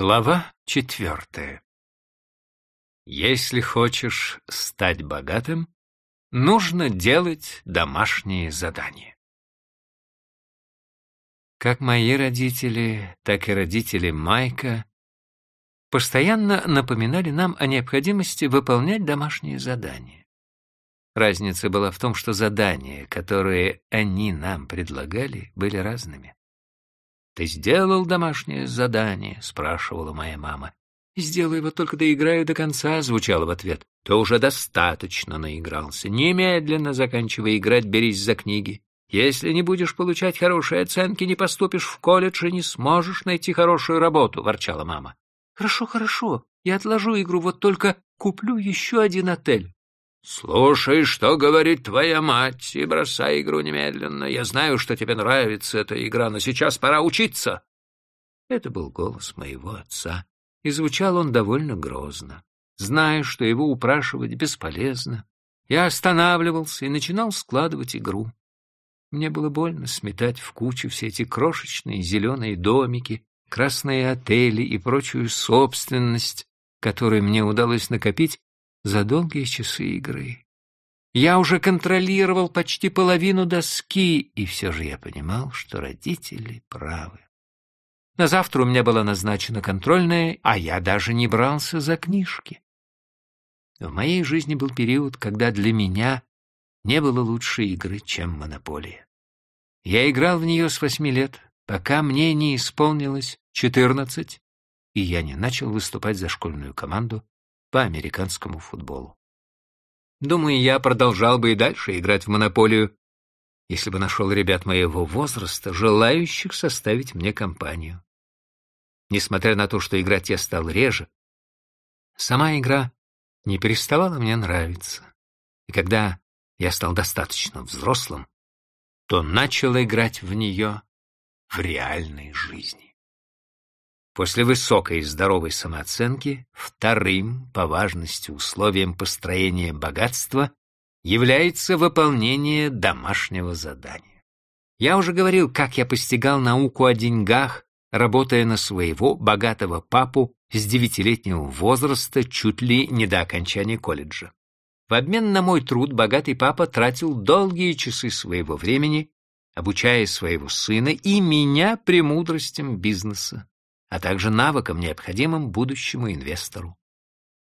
Глава четвертая. Если хочешь стать богатым, нужно делать домашние задания. Как мои родители, так и родители Майка постоянно напоминали нам о необходимости выполнять домашние задания. Разница была в том, что задания, которые они нам предлагали, были разными. «Ты сделал домашнее задание?» — спрашивала моя мама. «Сделаю его, только доиграю до конца», — звучало в ответ. «Ты уже достаточно наигрался. Немедленно заканчивай играть, берись за книги. Если не будешь получать хорошие оценки, не поступишь в колледж и не сможешь найти хорошую работу», — ворчала мама. «Хорошо, хорошо, я отложу игру, вот только куплю еще один отель». «Слушай, что говорит твоя мать, и бросай игру немедленно. Я знаю, что тебе нравится эта игра, но сейчас пора учиться». Это был голос моего отца, и звучал он довольно грозно. Зная, что его упрашивать бесполезно, я останавливался и начинал складывать игру. Мне было больно сметать в кучу все эти крошечные зеленые домики, красные отели и прочую собственность, которую мне удалось накопить за долгие часы игры. Я уже контролировал почти половину доски, и все же я понимал, что родители правы. На завтра у меня была назначена контрольная, а я даже не брался за книжки. В моей жизни был период, когда для меня не было лучшей игры, чем «Монополия». Я играл в нее с восьми лет, пока мне не исполнилось четырнадцать, и я не начал выступать за школьную команду по американскому футболу. Думаю, я продолжал бы и дальше играть в монополию, если бы нашел ребят моего возраста, желающих составить мне компанию. Несмотря на то, что играть я стал реже, сама игра не переставала мне нравиться. И когда я стал достаточно взрослым, то начал играть в нее в реальной жизни. После высокой и здоровой самооценки вторым по важности условием построения богатства является выполнение домашнего задания. Я уже говорил, как я постигал науку о деньгах, работая на своего богатого папу с девятилетнего возраста чуть ли не до окончания колледжа. В обмен на мой труд богатый папа тратил долгие часы своего времени, обучая своего сына и меня премудростям бизнеса а также навыкам, необходимым будущему инвестору.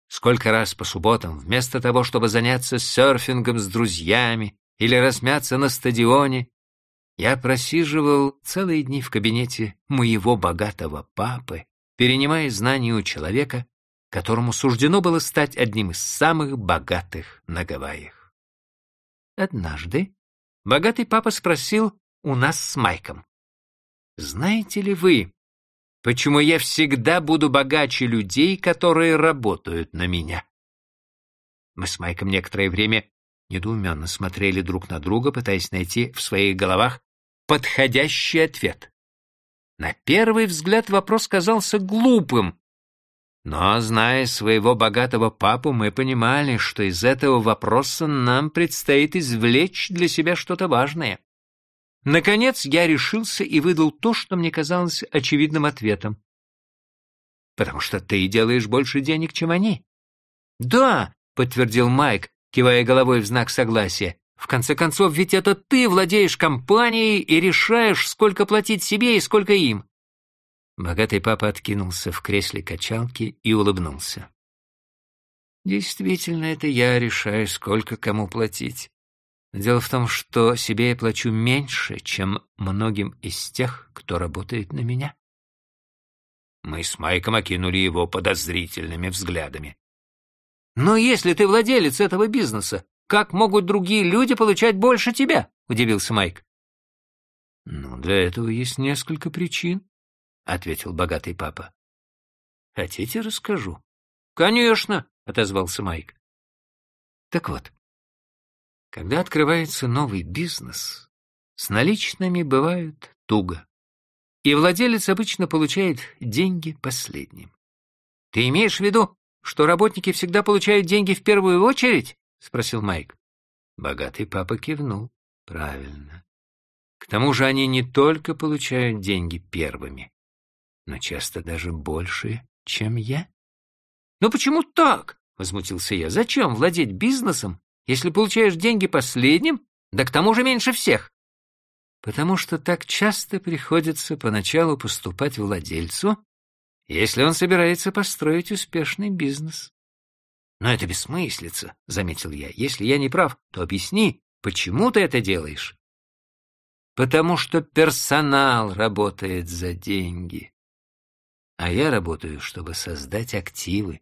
Сколько раз по субботам, вместо того, чтобы заняться серфингом с друзьями или размяться на стадионе, я просиживал целые дни в кабинете моего богатого папы, перенимая знания у человека, которому суждено было стать одним из самых богатых на Гавайях. Однажды богатый папа спросил у нас с Майком, «Знаете ли вы, Почему я всегда буду богаче людей, которые работают на меня? Мы с Майком некоторое время недоуменно смотрели друг на друга, пытаясь найти в своих головах подходящий ответ. На первый взгляд вопрос казался глупым, но, зная своего богатого папу, мы понимали, что из этого вопроса нам предстоит извлечь для себя что-то важное. Наконец я решился и выдал то, что мне казалось очевидным ответом. «Потому что ты делаешь больше денег, чем они». «Да», — подтвердил Майк, кивая головой в знак согласия. «В конце концов, ведь это ты владеешь компанией и решаешь, сколько платить себе и сколько им». Богатый папа откинулся в кресле качалки и улыбнулся. «Действительно, это я решаю, сколько кому платить. Дело в том, что себе я плачу меньше, чем многим из тех, кто работает на меня. Мы с Майком окинули его подозрительными взглядами. «Но если ты владелец этого бизнеса, как могут другие люди получать больше тебя?» — удивился Майк. «Ну, для этого есть несколько причин», — ответил богатый папа. «Хотите, расскажу?» «Конечно», — отозвался Майк. «Так вот, когда открывается новый бизнес, с наличными бывает туго, и владелец обычно получает деньги последним. «Ты имеешь в виду, что работники всегда получают деньги в первую очередь?» — спросил Майк. Богатый папа кивнул. «Правильно. К тому же они не только получают деньги первыми, но часто даже больше, чем я. «Но почему так?» — возмутился я. «Зачем владеть бизнесом, если получаешь деньги последним, да к тому же меньше всех?» «Потому что так часто приходится поначалу поступать владельцу, если он собирается построить успешный бизнес». «Но это бессмыслица», — заметил я. «Если я не прав, то объясни, почему ты это делаешь?» «Потому что персонал работает за деньги, а я работаю, чтобы создать активы.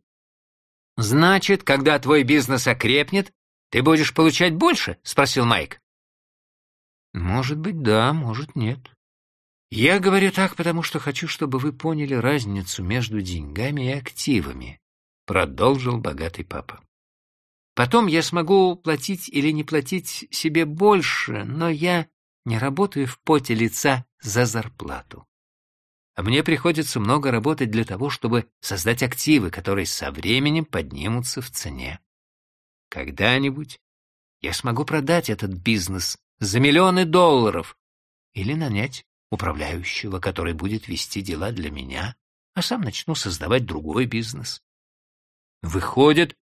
«Значит, когда твой бизнес окрепнет, ты будешь получать больше?» — спросил Майк. «Может быть, да, может, нет. Я говорю так, потому что хочу, чтобы вы поняли разницу между деньгами и активами», — продолжил богатый папа. «Потом я смогу платить или не платить себе больше, но я не работаю в поте лица за зарплату а мне приходится много работать для того, чтобы создать активы, которые со временем поднимутся в цене. Когда-нибудь я смогу продать этот бизнес за миллионы долларов или нанять управляющего, который будет вести дела для меня, а сам начну создавать другой бизнес. Выходит,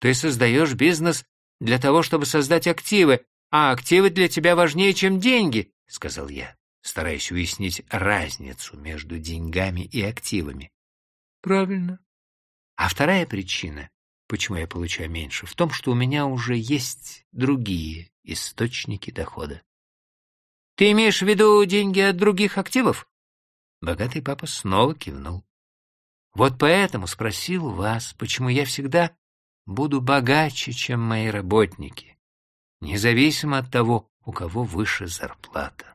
ты создаешь бизнес для того, чтобы создать активы, а активы для тебя важнее, чем деньги, — сказал я стараясь уяснить разницу между деньгами и активами. Правильно. А вторая причина, почему я получаю меньше, в том, что у меня уже есть другие источники дохода. Ты имеешь в виду деньги от других активов? Богатый папа снова кивнул. Вот поэтому спросил вас, почему я всегда буду богаче, чем мои работники, независимо от того, у кого выше зарплата.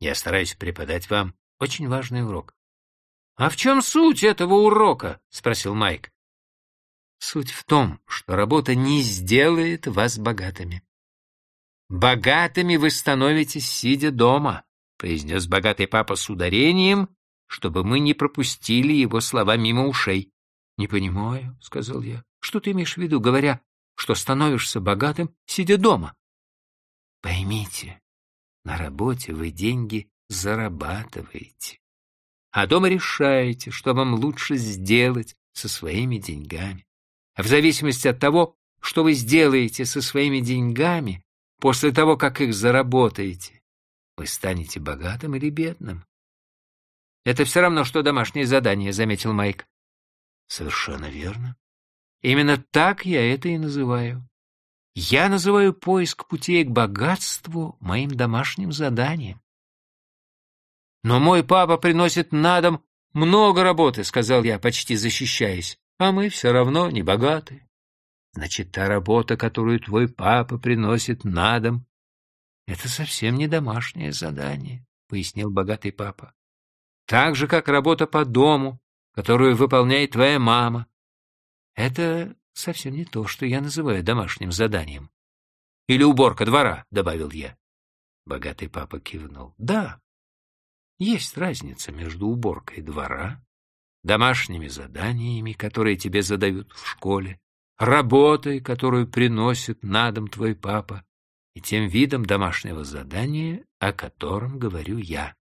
Я стараюсь преподать вам очень важный урок. — А в чем суть этого урока? — спросил Майк. — Суть в том, что работа не сделает вас богатыми. — Богатыми вы становитесь, сидя дома, — произнес богатый папа с ударением, чтобы мы не пропустили его слова мимо ушей. — Не понимаю, — сказал я. — Что ты имеешь в виду, говоря, что становишься богатым, сидя дома? — Поймите, на работе вы деньги зарабатываете, а дома решаете, что вам лучше сделать со своими деньгами. В зависимости от того, что вы сделаете со своими деньгами после того, как их заработаете, вы станете богатым или бедным. Это все равно, что домашнее задание, заметил Майк. Совершенно верно. Именно так я это и называю. Я называю поиск путей к богатству моим домашним заданием. Но мой папа приносит на дом много работы, сказал я, почти защищаясь, а мы все равно не богаты. Значит, та работа, которую твой папа приносит на дом, это совсем не домашнее задание, пояснил богатый папа. Так же, как работа по дому, которую выполняет твоя мама. Это совсем не то, что я называю домашним заданием. Или уборка двора, — добавил я. Богатый папа кивнул. Да, есть разница между уборкой двора, домашними заданиями, которые тебе задают в школе, работой, которую приносит на дом твой папа, и тем видом домашнего задания, о котором говорю я.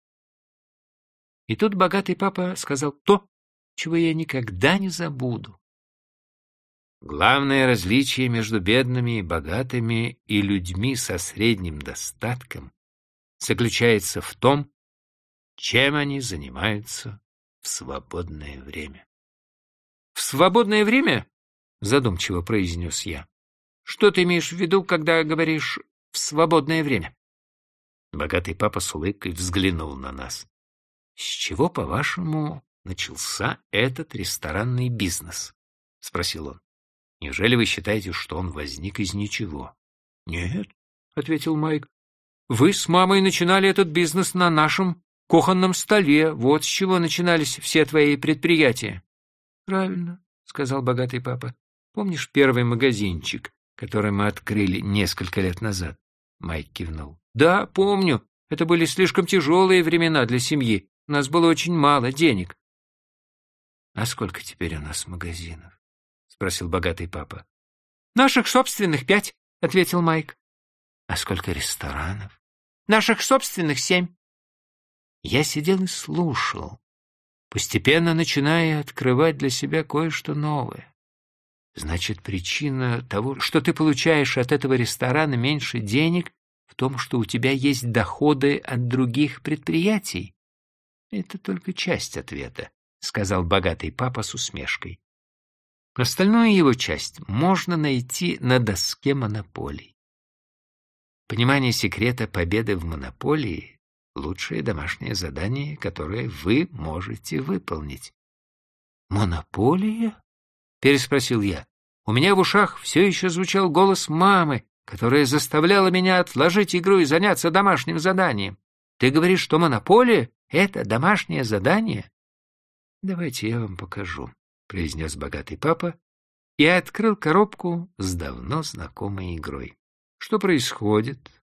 И тут богатый папа сказал то, чего я никогда не забуду. Главное различие между бедными и богатыми и людьми со средним достатком заключается в том, чем они занимаются в свободное время. — В свободное время? — задумчиво произнес я. — Что ты имеешь в виду, когда говоришь «в свободное время»? Богатый папа с улыбкой взглянул на нас. — С чего, по-вашему, начался этот ресторанный бизнес? — спросил он. Неужели вы считаете, что он возник из ничего? — Нет, — ответил Майк. — Вы с мамой начинали этот бизнес на нашем кухонном столе. Вот с чего начинались все твои предприятия. — Правильно, — сказал богатый папа. — Помнишь первый магазинчик, который мы открыли несколько лет назад? Майк кивнул. — Да, помню. Это были слишком тяжелые времена для семьи. У нас было очень мало денег. — А сколько теперь у нас магазинов? спросил богатый папа. Наших собственных пять, ответил Майк. А сколько ресторанов? Наших собственных семь. Я сидел и слушал, постепенно начиная открывать для себя кое-что новое. Значит, причина того, что ты получаешь от этого ресторана меньше денег, в том, что у тебя есть доходы от других предприятий? Это только часть ответа, сказал богатый папа с усмешкой. Остальную его часть можно найти на доске монополий. Понимание секрета победы в монополии — лучшее домашнее задание, которое вы можете выполнить. «Монополия?» — переспросил я. У меня в ушах все еще звучал голос мамы, которая заставляла меня отложить игру и заняться домашним заданием. Ты говоришь, что монополия — это домашнее задание? Давайте я вам покажу произнес богатый папа и открыл коробку с давно знакомой игрой. — Что происходит,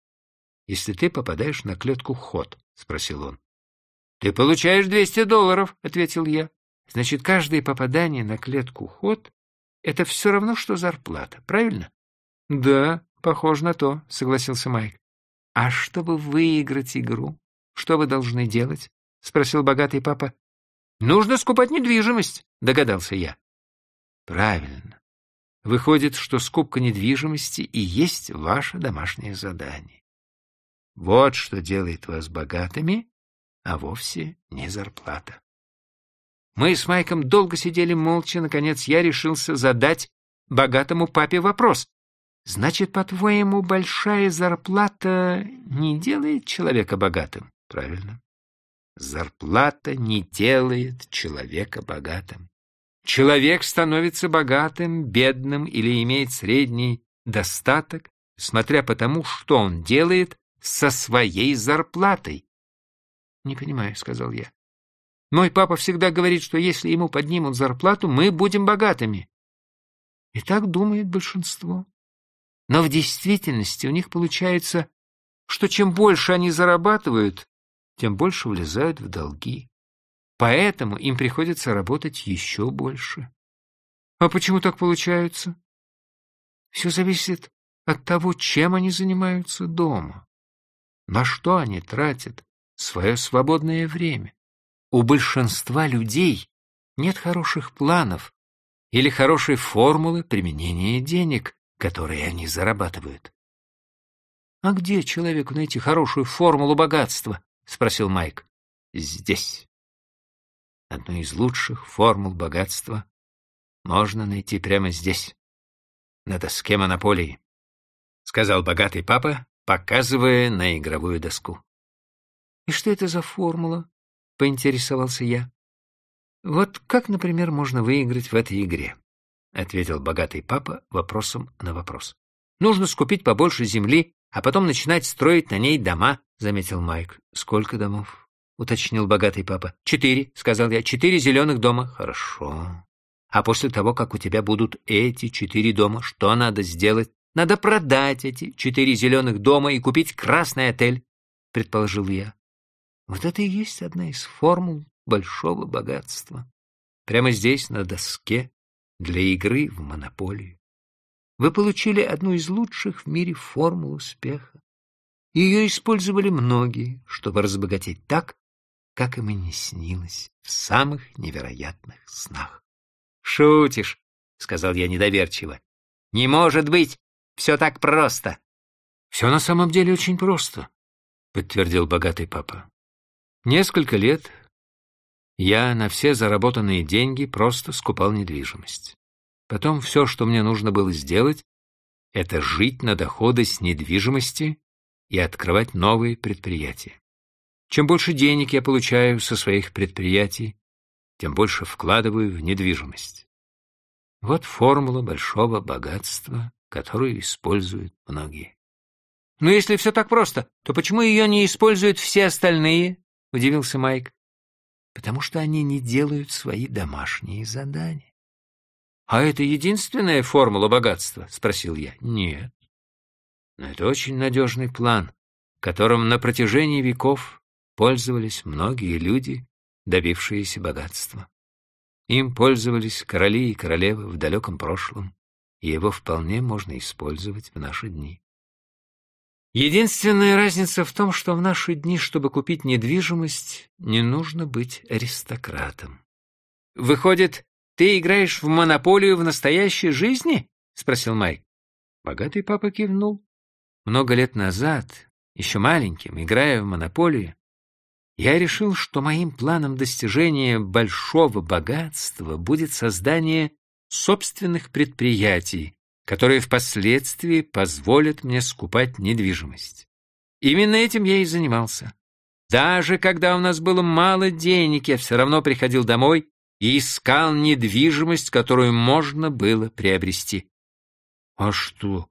если ты попадаешь на клетку ход? — спросил он. — Ты получаешь двести долларов, — ответил я. — Значит, каждое попадание на клетку ход — это все равно, что зарплата, правильно? — Да, похоже на то, — согласился Майк. — А чтобы выиграть игру, что вы должны делать? — спросил богатый папа. Нужно скупать недвижимость, догадался я. Правильно. Выходит, что скупка недвижимости и есть ваше домашнее задание. Вот что делает вас богатыми, а вовсе не зарплата. Мы с Майком долго сидели молча, наконец я решился задать богатому папе вопрос. Значит, по-твоему, большая зарплата не делает человека богатым? Правильно. Зарплата не делает человека богатым. Человек становится богатым, бедным или имеет средний достаток, смотря по тому, что он делает со своей зарплатой. — Не понимаю, — сказал я. Мой папа всегда говорит, что если ему поднимут зарплату, мы будем богатыми. И так думает большинство. Но в действительности у них получается, что чем больше они зарабатывают, тем больше влезают в долги. Поэтому им приходится работать еще больше. А почему так получается? Все зависит от того, чем они занимаются дома. На что они тратят свое свободное время. У большинства людей нет хороших планов или хорошей формулы применения денег, которые они зарабатывают. А где человеку найти хорошую формулу богатства? — спросил Майк. «Здесь. Одну из лучших формул богатства можно найти прямо здесь, на доске монополии», — сказал богатый папа, показывая на игровую доску. «И что это за формула?» — поинтересовался я. «Вот как, например, можно выиграть в этой игре?» — ответил богатый папа вопросом на вопрос. «Нужно скупить побольше земли а потом начинать строить на ней дома, — заметил Майк. — Сколько домов? — уточнил богатый папа. — Четыре, — сказал я. — Четыре зеленых дома. — Хорошо. А после того, как у тебя будут эти четыре дома, что надо сделать? Надо продать эти четыре зеленых дома и купить красный отель, — предположил я. Вот это и есть одна из формул большого богатства. Прямо здесь, на доске, для игры в монополию. Вы получили одну из лучших в мире формул успеха. Ее использовали многие, чтобы разбогатеть так, как им и не снилось в самых невероятных снах. «Шутишь», — сказал я недоверчиво. «Не может быть! Все так просто!» «Все на самом деле очень просто», — подтвердил богатый папа. «Несколько лет я на все заработанные деньги просто скупал недвижимость. Потом все, что мне нужно было сделать, это жить на доходы с недвижимости и открывать новые предприятия. Чем больше денег я получаю со своих предприятий, тем больше вкладываю в недвижимость. Вот формула большого богатства, которую используют многие. «Но если все так просто, то почему ее не используют все остальные?» — удивился Майк. «Потому что они не делают свои домашние задания. «А это единственная формула богатства?» — спросил я. «Нет. Но это очень надежный план, которым на протяжении веков пользовались многие люди, добившиеся богатства. Им пользовались короли и королевы в далеком прошлом, и его вполне можно использовать в наши дни. Единственная разница в том, что в наши дни, чтобы купить недвижимость, не нужно быть аристократом. Выходит, ты играешь в монополию в настоящей жизни? спросил Майк. Богатый папа кивнул. Много лет назад, еще маленьким, играя в монополию, я решил, что моим планом достижения большого богатства будет создание собственных предприятий, которые впоследствии позволят мне скупать недвижимость. Именно этим я и занимался. Даже когда у нас было мало денег, я все равно приходил домой и искал недвижимость, которую можно было приобрести. — А что,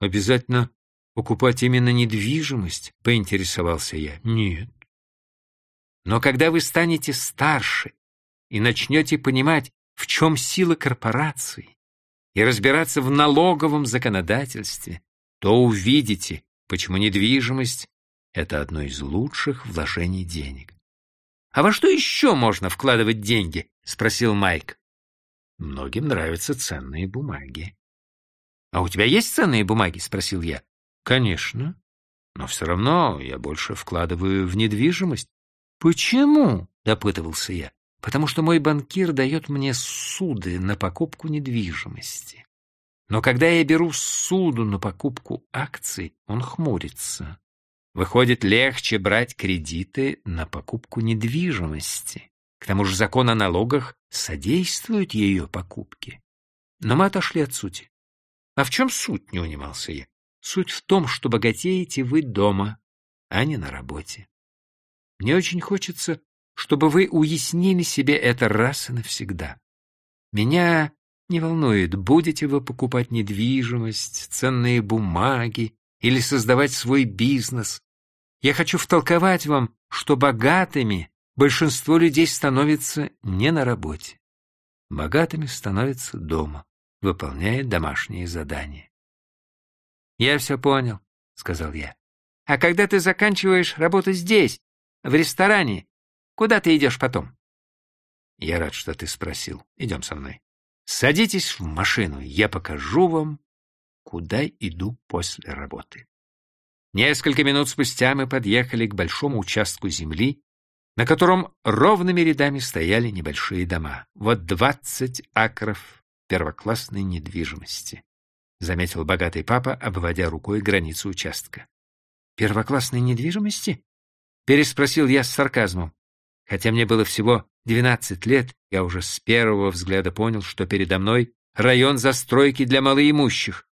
обязательно покупать именно недвижимость? — поинтересовался я. — Нет. Но когда вы станете старше и начнете понимать, в чем сила корпораций, и разбираться в налоговом законодательстве, то увидите, почему недвижимость — это одно из лучших вложений денег. «А во что еще можно вкладывать деньги?» — спросил Майк. «Многим нравятся ценные бумаги». «А у тебя есть ценные бумаги?» — спросил я. «Конечно. Но все равно я больше вкладываю в недвижимость». «Почему?» — допытывался я потому что мой банкир дает мне суды на покупку недвижимости. Но когда я беру суду на покупку акций, он хмурится. Выходит, легче брать кредиты на покупку недвижимости. К тому же закон о налогах содействует ее покупке. Но мы отошли от сути. А в чем суть, не унимался я? Суть в том, что богатеете вы дома, а не на работе. Мне очень хочется чтобы вы уяснили себе это раз и навсегда. Меня не волнует, будете вы покупать недвижимость, ценные бумаги или создавать свой бизнес. Я хочу втолковать вам, что богатыми большинство людей становится не на работе. Богатыми становятся дома, выполняя домашние задания. «Я все понял», — сказал я. «А когда ты заканчиваешь работу здесь, в ресторане, Куда ты идешь потом? Я рад, что ты спросил. Идем со мной. Садитесь в машину, я покажу вам, куда иду после работы. Несколько минут спустя мы подъехали к большому участку земли, на котором ровными рядами стояли небольшие дома. Вот двадцать акров первоклассной недвижимости, — заметил богатый папа, обводя рукой границу участка. — Первоклассной недвижимости? — переспросил я с сарказмом. Хотя мне было всего двенадцать лет, я уже с первого взгляда понял, что передо мной район застройки для малоимущих.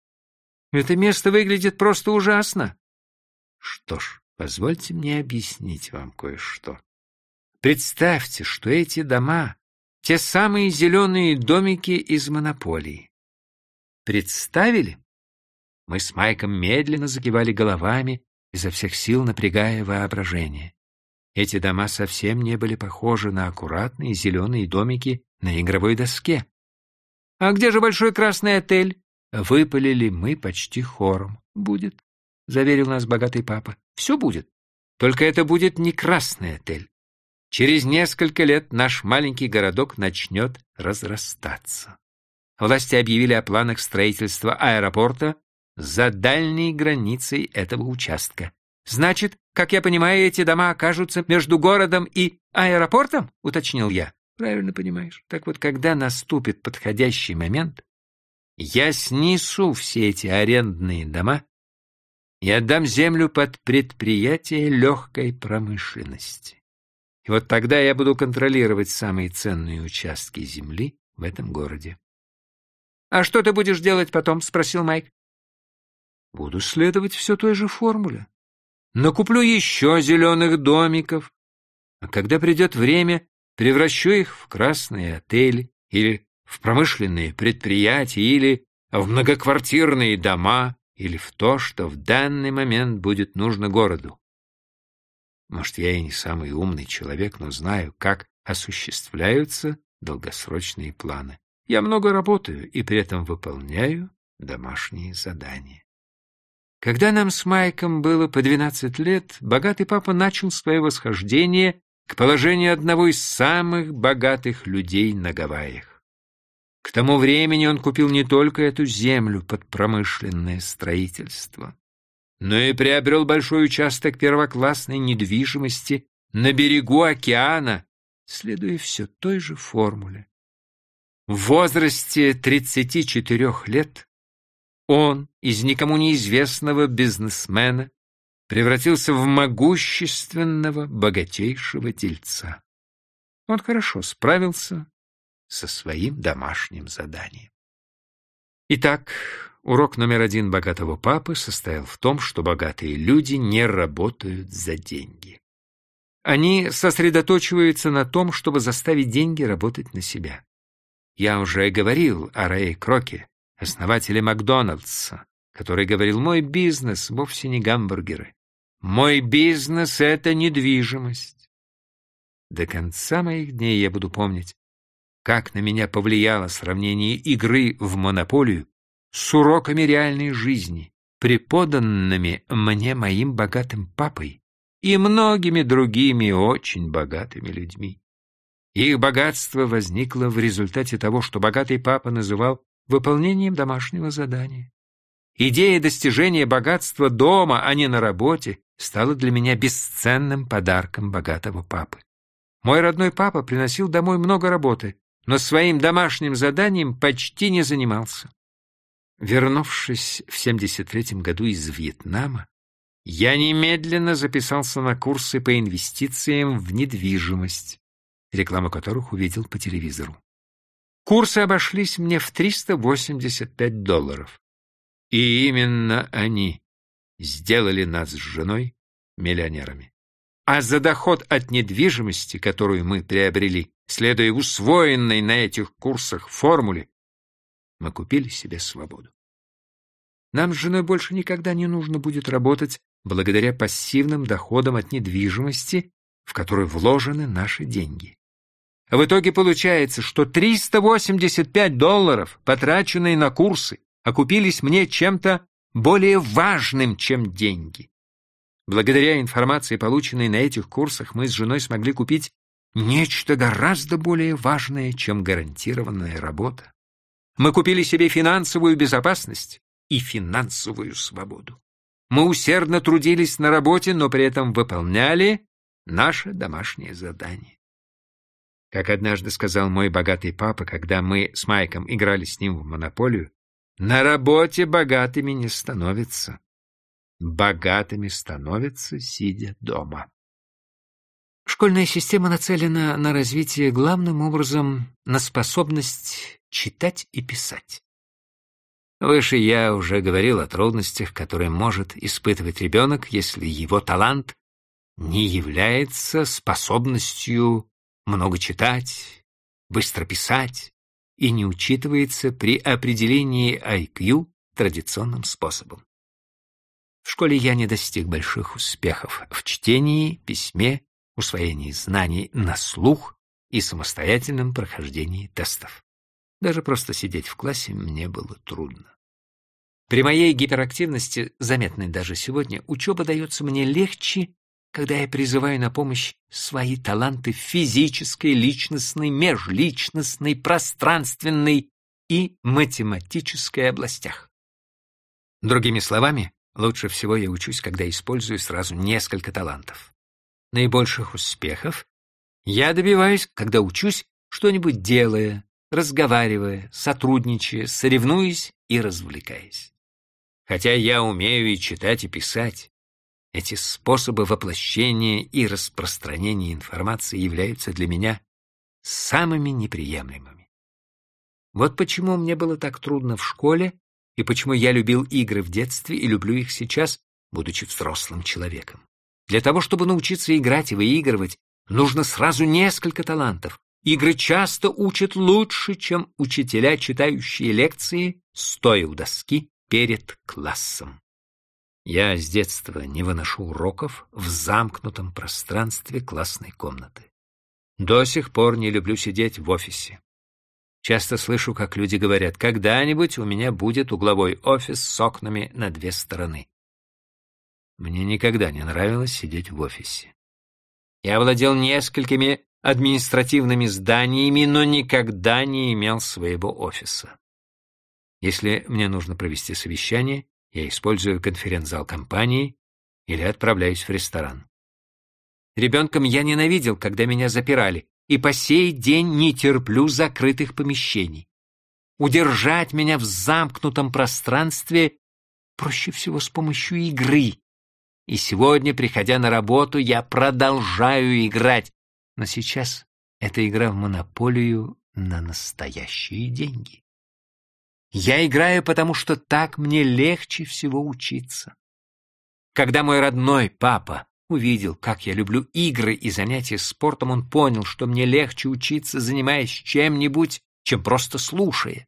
Это место выглядит просто ужасно. Что ж, позвольте мне объяснить вам кое-что. Представьте, что эти дома — те самые зеленые домики из монополии. Представили? Мы с Майком медленно закивали головами, изо всех сил напрягая воображение. Эти дома совсем не были похожи на аккуратные зеленые домики на игровой доске. «А где же большой красный отель?» Выпалили мы почти хором. «Будет», — заверил нас богатый папа. «Все будет. Только это будет не красный отель. Через несколько лет наш маленький городок начнет разрастаться. Власти объявили о планах строительства аэропорта за дальней границей этого участка. Значит, как я понимаю, эти дома окажутся между городом и аэропортом, уточнил я. Правильно понимаешь. Так вот, когда наступит подходящий момент, я снесу все эти арендные дома и отдам землю под предприятие легкой промышленности. И вот тогда я буду контролировать самые ценные участки земли в этом городе. — А что ты будешь делать потом? — спросил Майк. — Буду следовать все той же формуле накуплю еще зеленых домиков, а когда придет время, превращу их в красные отели или в промышленные предприятия или в многоквартирные дома или в то, что в данный момент будет нужно городу. Может, я и не самый умный человек, но знаю, как осуществляются долгосрочные планы. Я много работаю и при этом выполняю домашние задания. Когда нам с Майком было по двенадцать лет, богатый папа начал свое восхождение к положению одного из самых богатых людей на Гавайях. К тому времени он купил не только эту землю под промышленное строительство, но и приобрел большой участок первоклассной недвижимости на берегу океана, следуя все той же формуле. В возрасте 34 лет он из никому неизвестного бизнесмена превратился в могущественного, богатейшего дельца. Он хорошо справился со своим домашним заданием. Итак, урок номер один богатого папы состоял в том, что богатые люди не работают за деньги. Они сосредоточиваются на том, чтобы заставить деньги работать на себя. Я уже говорил о Рэй Кроке, основателе Макдоналдса, который говорил, мой бизнес вовсе не гамбургеры. Мой бизнес — это недвижимость. До конца моих дней я буду помнить, как на меня повлияло сравнение игры в монополию с уроками реальной жизни, преподанными мне моим богатым папой и многими другими очень богатыми людьми. Их богатство возникло в результате того, что богатый папа называл выполнением домашнего задания. Идея достижения богатства дома, а не на работе, стала для меня бесценным подарком богатого папы. Мой родной папа приносил домой много работы, но своим домашним заданием почти не занимался. Вернувшись в 73 году из Вьетнама, я немедленно записался на курсы по инвестициям в недвижимость, рекламу которых увидел по телевизору. Курсы обошлись мне в 385 долларов. И именно они сделали нас с женой миллионерами. А за доход от недвижимости, которую мы приобрели, следуя усвоенной на этих курсах формуле, мы купили себе свободу. Нам с женой больше никогда не нужно будет работать благодаря пассивным доходам от недвижимости, в которую вложены наши деньги. В итоге получается, что 385 долларов, потраченные на курсы, окупились мне чем-то более важным, чем деньги. Благодаря информации, полученной на этих курсах, мы с женой смогли купить нечто гораздо более важное, чем гарантированная работа. Мы купили себе финансовую безопасность и финансовую свободу. Мы усердно трудились на работе, но при этом выполняли наше домашнее задание. Как однажды сказал мой богатый папа, когда мы с Майком играли с ним в монополию, на работе богатыми не становятся. Богатыми становятся, сидя дома. Школьная система нацелена на развитие главным образом на способность читать и писать. Выше я уже говорил о трудностях, которые может испытывать ребенок, если его талант не является способностью много читать, быстро писать и не учитывается при определении IQ традиционным способом. В школе я не достиг больших успехов в чтении, письме, усвоении знаний на слух и самостоятельном прохождении тестов. Даже просто сидеть в классе мне было трудно. При моей гиперактивности, заметной даже сегодня, учеба дается мне легче когда я призываю на помощь свои таланты физической, личностной, межличностной, пространственной и математической областях. Другими словами, лучше всего я учусь, когда использую сразу несколько талантов. Наибольших успехов я добиваюсь, когда учусь, что-нибудь делая, разговаривая, сотрудничая, соревнуясь и развлекаясь. Хотя я умею и читать, и писать, эти способы воплощения и распространения информации являются для меня самыми неприемлемыми. Вот почему мне было так трудно в школе и почему я любил игры в детстве и люблю их сейчас, будучи взрослым человеком. Для того, чтобы научиться играть и выигрывать, нужно сразу несколько талантов. Игры часто учат лучше, чем учителя, читающие лекции, стоя у доски перед классом. Я с детства не выношу уроков в замкнутом пространстве классной комнаты. До сих пор не люблю сидеть в офисе. Часто слышу, как люди говорят, когда-нибудь у меня будет угловой офис с окнами на две стороны. Мне никогда не нравилось сидеть в офисе. Я владел несколькими административными зданиями, но никогда не имел своего офиса. Если мне нужно провести совещание, я использую конференц-зал компании или отправляюсь в ресторан. Ребенком я ненавидел, когда меня запирали, и по сей день не терплю закрытых помещений. Удержать меня в замкнутом пространстве проще всего с помощью игры. И сегодня, приходя на работу, я продолжаю играть. Но сейчас это игра в монополию на настоящие деньги. Я играю, потому что так мне легче всего учиться. Когда мой родной папа увидел, как я люблю игры и занятия спортом, он понял, что мне легче учиться, занимаясь чем-нибудь, чем просто слушая.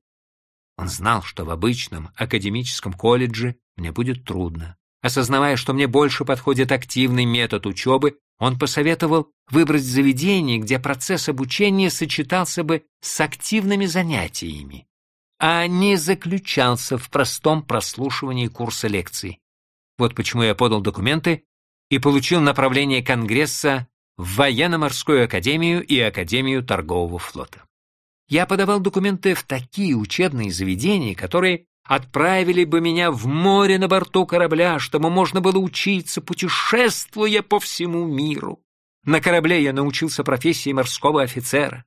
Он знал, что в обычном академическом колледже мне будет трудно. Осознавая, что мне больше подходит активный метод учебы, он посоветовал выбрать заведение, где процесс обучения сочетался бы с активными занятиями, а не заключался в простом прослушивании курса лекций. Вот почему я подал документы и получил направление Конгресса в Военно-морскую академию и Академию торгового флота. Я подавал документы в такие учебные заведения, которые отправили бы меня в море на борту корабля, чтобы можно было учиться, путешествуя по всему миру. На корабле я научился профессии морского офицера.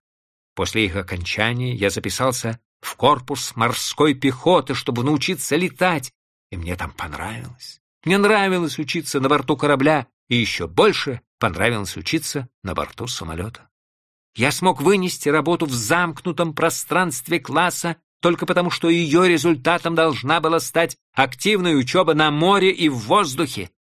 После их окончания я записался в корпус морской пехоты, чтобы научиться летать, и мне там понравилось. Мне нравилось учиться на борту корабля, и еще больше понравилось учиться на борту самолета. Я смог вынести работу в замкнутом пространстве класса только потому, что ее результатом должна была стать активная учеба на море и в воздухе.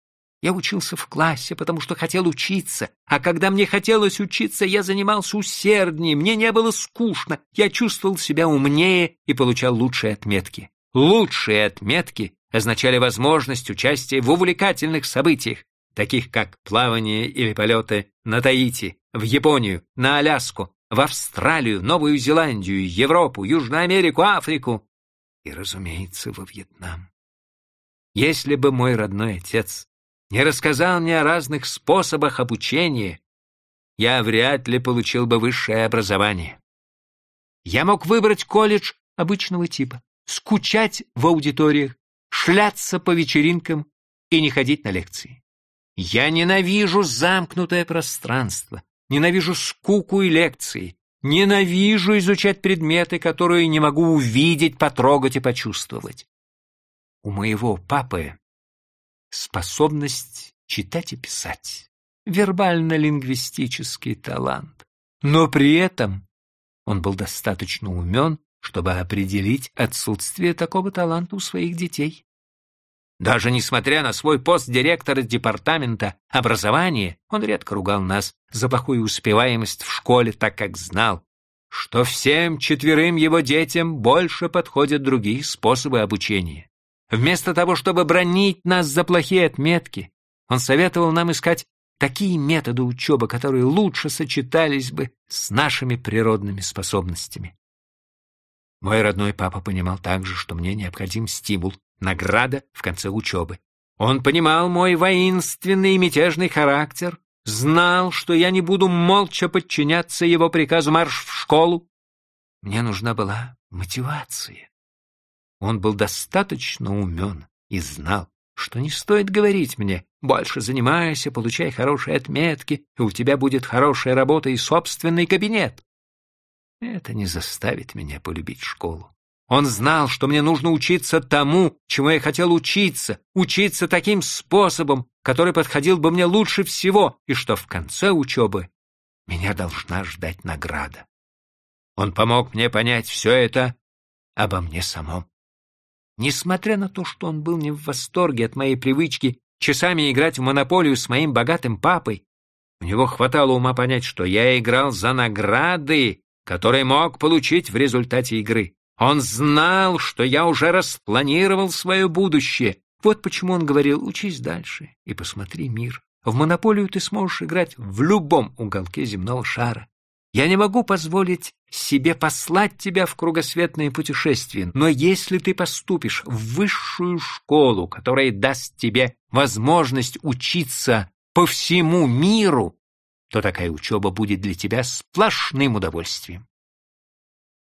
Я учился в классе, потому что хотел учиться, а когда мне хотелось учиться, я занимался усерднее, мне не было скучно, я чувствовал себя умнее и получал лучшие отметки. Лучшие отметки означали возможность участия в увлекательных событиях, таких как плавание или полеты на Таити, в Японию, на Аляску, в Австралию, Новую Зеландию, Европу, Южную Америку, Африку и, разумеется, во Вьетнам. Если бы мой родной отец не рассказал мне о разных способах обучения, я вряд ли получил бы высшее образование. Я мог выбрать колледж обычного типа, скучать в аудиториях, шляться по вечеринкам и не ходить на лекции. Я ненавижу замкнутое пространство, Ненавижу скуку и лекции. Ненавижу изучать предметы, которые не могу увидеть, потрогать и почувствовать. У моего папы способность читать и писать, вербально-лингвистический талант. Но при этом он был достаточно умен, чтобы определить отсутствие такого таланта у своих детей. Даже несмотря на свой пост директора департамента образования, он редко ругал нас за плохую успеваемость в школе, так как знал, что всем четверым его детям больше подходят другие способы обучения. Вместо того, чтобы бронить нас за плохие отметки, он советовал нам искать такие методы учебы, которые лучше сочетались бы с нашими природными способностями. Мой родной папа понимал также, что мне необходим стимул награда в конце учебы. Он понимал мой воинственный и мятежный характер, знал, что я не буду молча подчиняться его приказу марш в школу. Мне нужна была мотивация. Он был достаточно умен и знал, что не стоит говорить мне «больше занимайся, получай хорошие отметки, и у тебя будет хорошая работа и собственный кабинет». Это не заставит меня полюбить школу. Он знал, что мне нужно учиться тому, чему я хотел учиться, учиться таким способом, который подходил бы мне лучше всего, и что в конце учебы меня должна ждать награда. Он помог мне понять все это обо мне самом. Несмотря на то, что он был не в восторге от моей привычки часами играть в монополию с моим богатым папой, у него хватало ума понять, что я играл за награды, которые мог получить в результате игры. Он знал, что я уже распланировал свое будущее. Вот почему он говорил, учись дальше и посмотри мир. В монополию ты сможешь играть в любом уголке земного шара. Я не могу позволить себе послать тебя в кругосветное путешествие, но если ты поступишь в высшую школу, которая даст тебе возможность учиться по всему миру, то такая учеба будет для тебя сплошным удовольствием.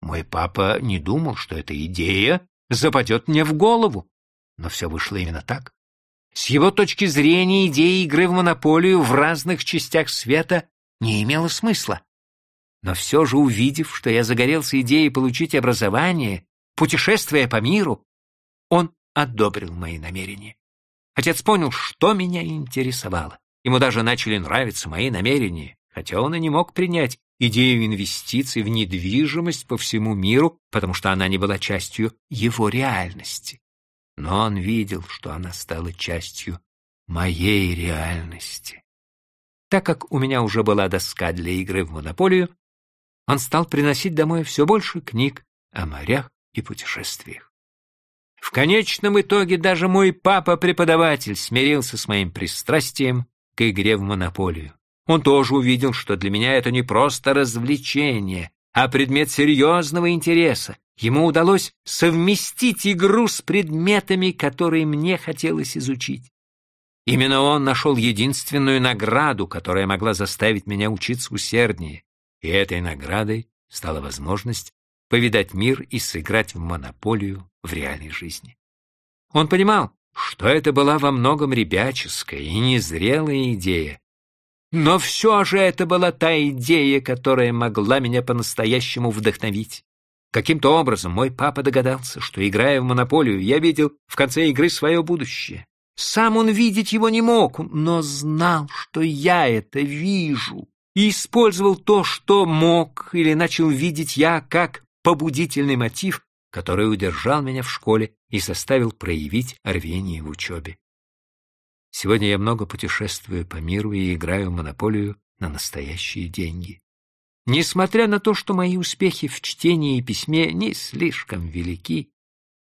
Мой папа не думал, что эта идея западет мне в голову. Но все вышло именно так. С его точки зрения идея игры в монополию в разных частях света не имела смысла. Но все же, увидев, что я загорелся идеей получить образование, путешествуя по миру, он одобрил мои намерения. Отец понял, что меня интересовало. Ему даже начали нравиться мои намерения, хотя он и не мог принять идею инвестиций в недвижимость по всему миру, потому что она не была частью его реальности. Но он видел, что она стала частью моей реальности. Так как у меня уже была доска для игры в монополию, он стал приносить домой все больше книг о морях и путешествиях. В конечном итоге даже мой папа-преподаватель смирился с моим пристрастием к игре в монополию. Он тоже увидел, что для меня это не просто развлечение, а предмет серьезного интереса. Ему удалось совместить игру с предметами, которые мне хотелось изучить. Именно он нашел единственную награду, которая могла заставить меня учиться усерднее. И этой наградой стала возможность повидать мир и сыграть в монополию в реальной жизни. Он понимал, что это была во многом ребяческая и незрелая идея, но все же это была та идея, которая могла меня по-настоящему вдохновить. Каким-то образом мой папа догадался, что, играя в монополию, я видел в конце игры свое будущее. Сам он видеть его не мог, но знал, что я это вижу, и использовал то, что мог или начал видеть я, как побудительный мотив, который удержал меня в школе и заставил проявить рвение в учебе. Сегодня я много путешествую по миру и играю в монополию на настоящие деньги. Несмотря на то, что мои успехи в чтении и письме не слишком велики,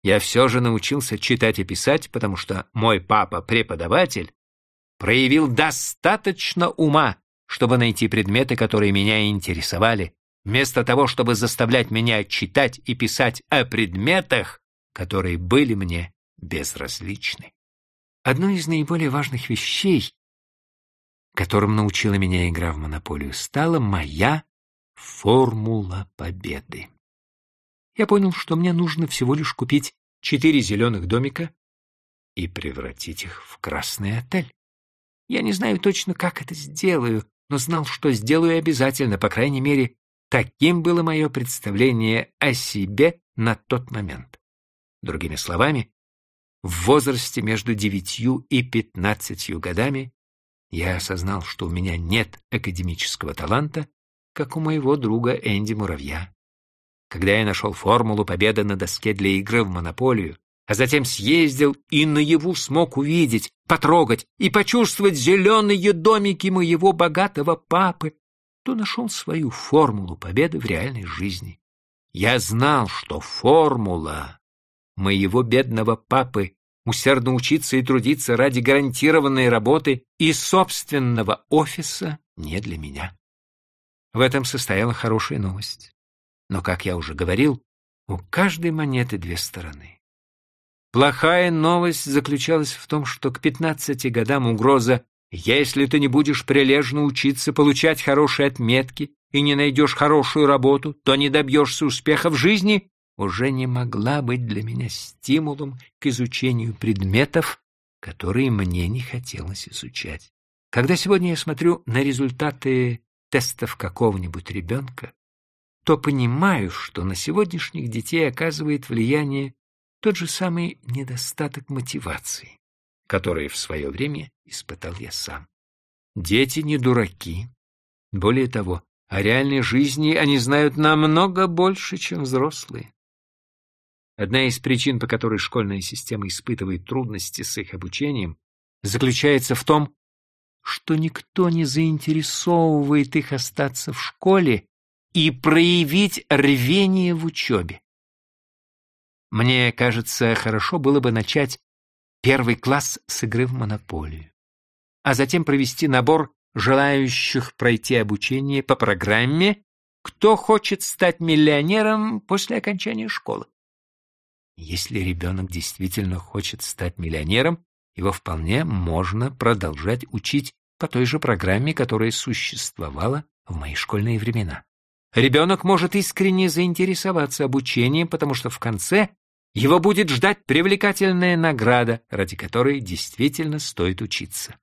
я все же научился читать и писать, потому что мой папа-преподаватель проявил достаточно ума, чтобы найти предметы, которые меня интересовали, вместо того, чтобы заставлять меня читать и писать о предметах, которые были мне безразличны. Одной из наиболее важных вещей, которым научила меня игра в монополию, стала моя формула победы. Я понял, что мне нужно всего лишь купить четыре зеленых домика и превратить их в красный отель. Я не знаю точно, как это сделаю, но знал, что сделаю обязательно, по крайней мере, Таким было мое представление о себе на тот момент. Другими словами, в возрасте между девятью и пятнадцатью годами я осознал, что у меня нет академического таланта, как у моего друга Энди Муравья. Когда я нашел формулу победы на доске для игры в монополию, а затем съездил и наяву смог увидеть, потрогать и почувствовать зеленые домики моего богатого папы, то нашел свою формулу победы в реальной жизни. Я знал, что формула моего бедного папы усердно учиться и трудиться ради гарантированной работы и собственного офиса не для меня. В этом состояла хорошая новость. Но, как я уже говорил, у каждой монеты две стороны. Плохая новость заключалась в том, что к пятнадцати годам угроза если ты не будешь прилежно учиться, получать хорошие отметки и не найдешь хорошую работу, то не добьешься успеха в жизни, уже не могла быть для меня стимулом к изучению предметов, которые мне не хотелось изучать. Когда сегодня я смотрю на результаты тестов какого-нибудь ребенка, то понимаю, что на сегодняшних детей оказывает влияние тот же самый недостаток мотивации которые в свое время испытал я сам. Дети не дураки. Более того, о реальной жизни они знают намного больше, чем взрослые. Одна из причин, по которой школьная система испытывает трудности с их обучением, заключается в том, что никто не заинтересовывает их остаться в школе и проявить рвение в учебе. Мне кажется, хорошо было бы начать первый класс с игры в монополию, а затем провести набор желающих пройти обучение по программе «Кто хочет стать миллионером после окончания школы?». Если ребенок действительно хочет стать миллионером, его вполне можно продолжать учить по той же программе, которая существовала в мои школьные времена. Ребенок может искренне заинтересоваться обучением, потому что в конце его будет ждать привлекательная награда, ради которой действительно стоит учиться.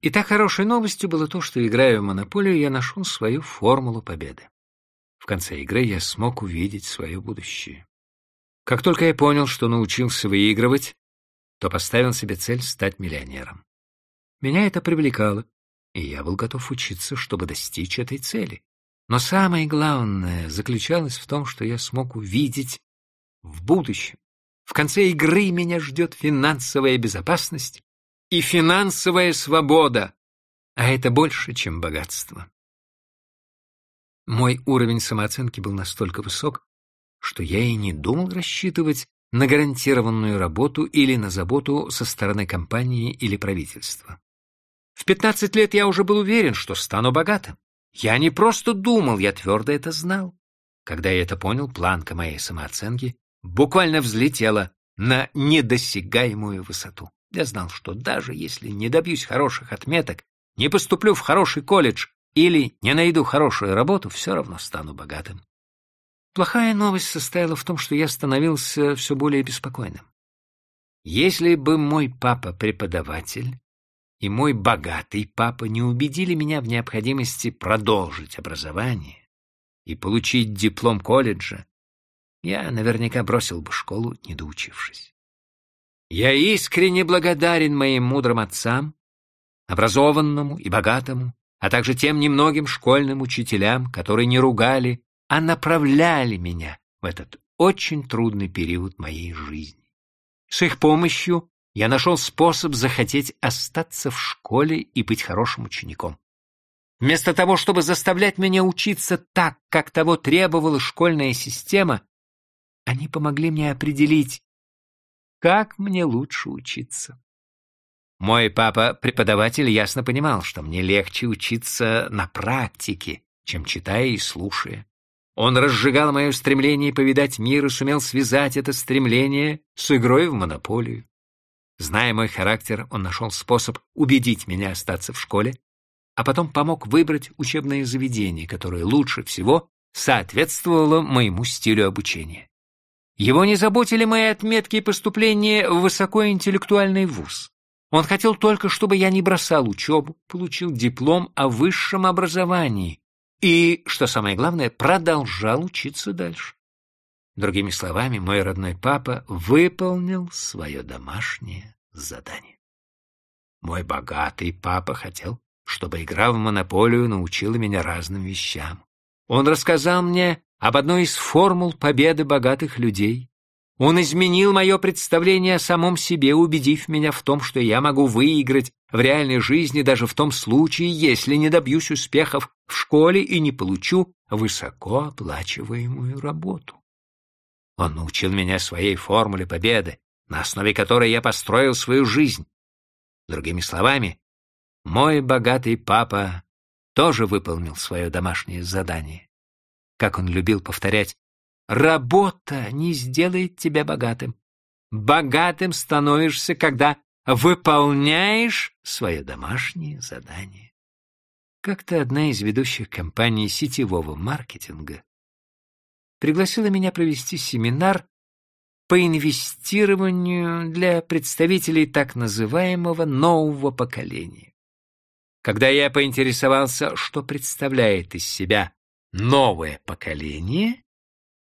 И так хорошей новостью было то, что, играя в монополию, я нашел свою формулу победы. В конце игры я смог увидеть свое будущее. Как только я понял, что научился выигрывать, то поставил себе цель стать миллионером. Меня это привлекало, и я был готов учиться, чтобы достичь этой цели. Но самое главное заключалось в том, что я смог увидеть в будущем. В конце игры меня ждет финансовая безопасность и финансовая свобода, а это больше, чем богатство. Мой уровень самооценки был настолько высок, что я и не думал рассчитывать на гарантированную работу или на заботу со стороны компании или правительства. В 15 лет я уже был уверен, что стану богатым. Я не просто думал, я твердо это знал. Когда я это понял, планка моей самооценки буквально взлетела на недосягаемую высоту. Я знал, что даже если не добьюсь хороших отметок, не поступлю в хороший колледж или не найду хорошую работу, все равно стану богатым. Плохая новость состояла в том, что я становился все более беспокойным. Если бы мой папа преподаватель и мой богатый папа не убедили меня в необходимости продолжить образование и получить диплом колледжа, я наверняка бросил бы школу, не доучившись. Я искренне благодарен моим мудрым отцам, образованному и богатому, а также тем немногим школьным учителям, которые не ругали, а направляли меня в этот очень трудный период моей жизни. С их помощью я нашел способ захотеть остаться в школе и быть хорошим учеником. Вместо того, чтобы заставлять меня учиться так, как того требовала школьная система, они помогли мне определить, как мне лучше учиться. Мой папа, преподаватель, ясно понимал, что мне легче учиться на практике, чем читая и слушая. Он разжигал мое стремление повидать мир и сумел связать это стремление с игрой в монополию. Зная мой характер, он нашел способ убедить меня остаться в школе, а потом помог выбрать учебное заведение, которое лучше всего соответствовало моему стилю обучения. Его не заботили мои отметки и поступления в высокоинтеллектуальный вуз. Он хотел только, чтобы я не бросал учебу, получил диплом о высшем образовании и, что самое главное, продолжал учиться дальше. Другими словами, мой родной папа выполнил свое домашнее задание. Мой богатый папа хотел, чтобы игра в монополию научила меня разным вещам. Он рассказал мне об одной из формул победы богатых людей. Он изменил мое представление о самом себе, убедив меня в том, что я могу выиграть в реальной жизни даже в том случае, если не добьюсь успехов в школе и не получу высокооплачиваемую работу. Он научил меня своей формуле победы, на основе которой я построил свою жизнь. Другими словами, мой богатый папа тоже выполнил свое домашнее задание. Как он любил повторять, «Работа не сделает тебя богатым. Богатым становишься, когда выполняешь свое домашнее задание». Как-то одна из ведущих компаний сетевого маркетинга пригласила меня провести семинар по инвестированию для представителей так называемого нового поколения. Когда я поинтересовался, что представляет из себя новое поколение,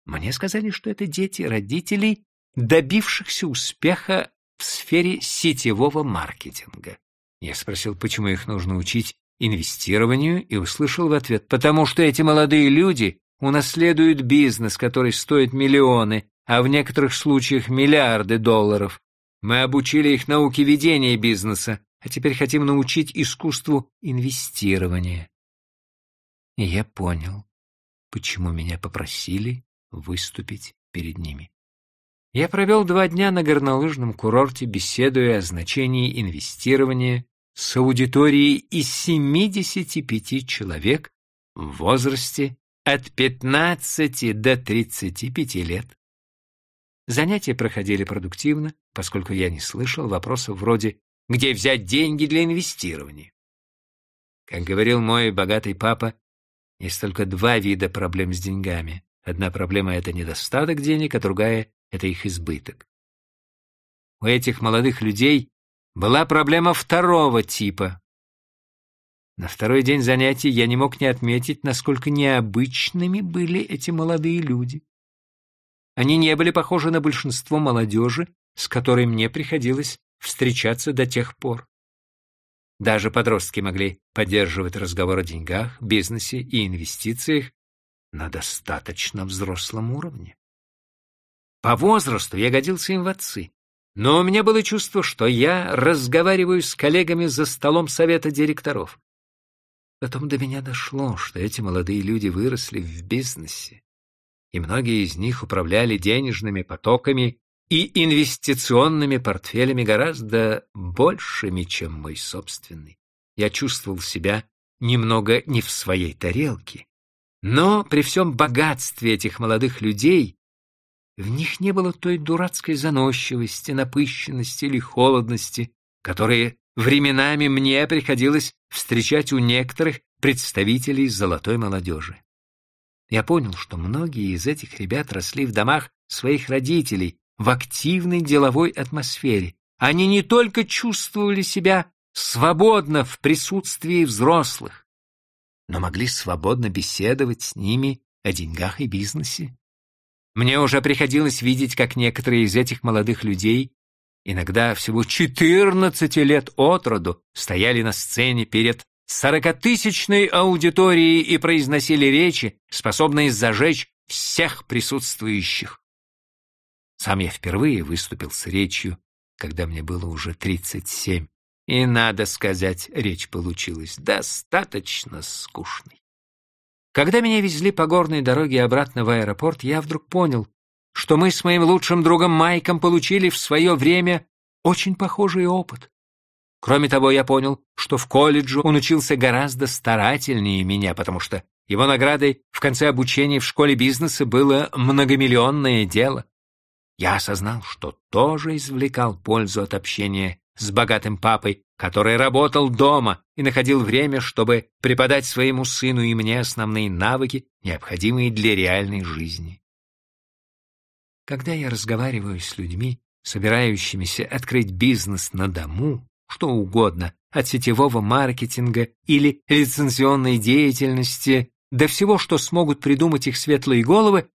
мне сказали, что это дети родителей, добившихся успеха в сфере сетевого маркетинга. Я спросил, почему их нужно учить инвестированию, и услышал в ответ, потому что эти молодые люди унаследуют бизнес, который стоит миллионы, а в некоторых случаях миллиарды долларов. Мы обучили их науке ведения бизнеса, а теперь хотим научить искусству инвестирования. И я понял, почему меня попросили выступить перед ними. Я провел два дня на горнолыжном курорте, беседуя о значении инвестирования с аудиторией из 75 человек в возрасте от 15 до 35 лет. Занятия проходили продуктивно, поскольку я не слышал вопросов вроде «Где взять деньги для инвестирования?». Как говорил мой богатый папа, есть только два вида проблем с деньгами. Одна проблема — это недостаток денег, а другая это их избыток. У этих молодых людей была проблема второго типа. На второй день занятий я не мог не отметить, насколько необычными были эти молодые люди. Они не были похожи на большинство молодежи, с которой мне приходилось встречаться до тех пор. Даже подростки могли поддерживать разговор о деньгах, бизнесе и инвестициях на достаточно взрослом уровне. По возрасту я годился им в отцы, но у меня было чувство, что я разговариваю с коллегами за столом совета директоров. Потом до меня дошло, что эти молодые люди выросли в бизнесе, и многие из них управляли денежными потоками и инвестиционными портфелями гораздо большими, чем мой собственный. Я чувствовал себя немного не в своей тарелке, но при всем богатстве этих молодых людей в них не было той дурацкой заносчивости, напыщенности или холодности, которые временами мне приходилось встречать у некоторых представителей золотой молодежи. Я понял, что многие из этих ребят росли в домах своих родителей в активной деловой атмосфере. Они не только чувствовали себя свободно в присутствии взрослых, но могли свободно беседовать с ними о деньгах и бизнесе. Мне уже приходилось видеть, как некоторые из этих молодых людей, иногда всего 14 лет от роду, стояли на сцене перед сорокатысячной аудиторией и произносили речи, способные зажечь всех присутствующих. Сам я впервые выступил с речью, когда мне было уже 37, и, надо сказать, речь получилась достаточно скучной. Когда меня везли по горной дороге обратно в аэропорт, я вдруг понял, что мы с моим лучшим другом Майком получили в свое время очень похожий опыт. Кроме того, я понял, что в колледже он учился гораздо старательнее меня, потому что его наградой в конце обучения в школе бизнеса было многомиллионное дело. Я осознал, что тоже извлекал пользу от общения с богатым папой, который работал дома и находил время, чтобы преподать своему сыну и мне основные навыки, необходимые для реальной жизни. Когда я разговариваю с людьми, собирающимися открыть бизнес на дому, что угодно, от сетевого маркетинга или лицензионной деятельности до всего, что смогут придумать их светлые головы,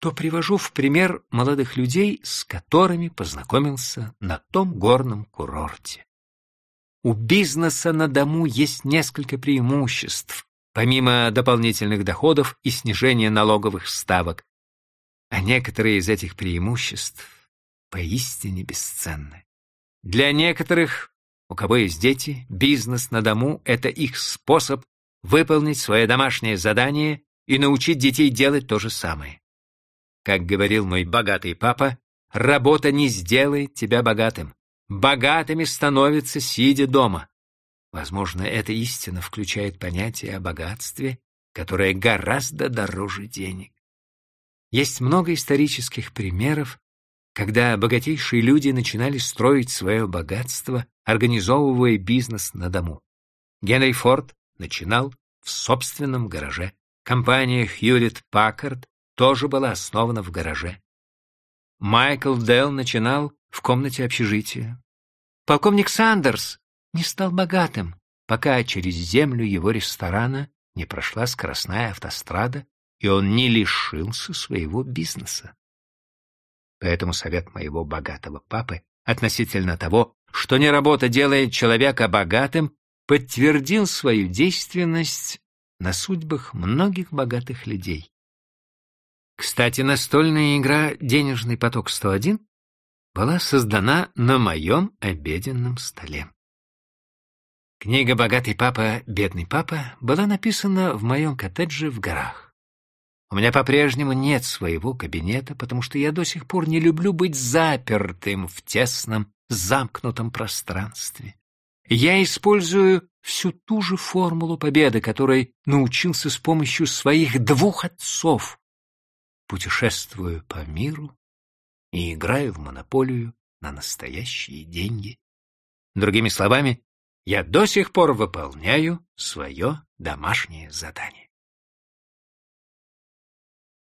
то привожу в пример молодых людей, с которыми познакомился на том горном курорте. У бизнеса на дому есть несколько преимуществ, помимо дополнительных доходов и снижения налоговых ставок, а некоторые из этих преимуществ поистине бесценны. Для некоторых у кого есть дети, бизнес на дому — это их способ выполнить свое домашнее задание и научить детей делать то же самое. Как говорил мой богатый папа, работа не сделает тебя богатым. Богатыми становятся, сидя дома. Возможно, эта истина включает понятие о богатстве, которое гораздо дороже денег. Есть много исторических примеров, когда богатейшие люди начинали строить свое богатство организовывая бизнес на дому. Генри Форд начинал в собственном гараже. Компания Hewlett Packard тоже была основана в гараже. Майкл Делл начинал в комнате общежития. Полковник Сандерс не стал богатым, пока через землю его ресторана не прошла скоростная автострада, и он не лишился своего бизнеса. Поэтому совет моего богатого папы относительно того, что не работа делает человека богатым, подтвердил свою действенность на судьбах многих богатых людей. Кстати, настольная игра «Денежный поток 101» была создана на моем обеденном столе. Книга «Богатый папа, бедный папа» была написана в моем коттедже в горах. У меня по-прежнему нет своего кабинета, потому что я до сих пор не люблю быть запертым в тесном, замкнутом пространстве. Я использую всю ту же формулу победы, которой научился с помощью своих двух отцов. Путешествую по миру и играю в монополию на настоящие деньги. Другими словами, я до сих пор выполняю свое домашнее задание.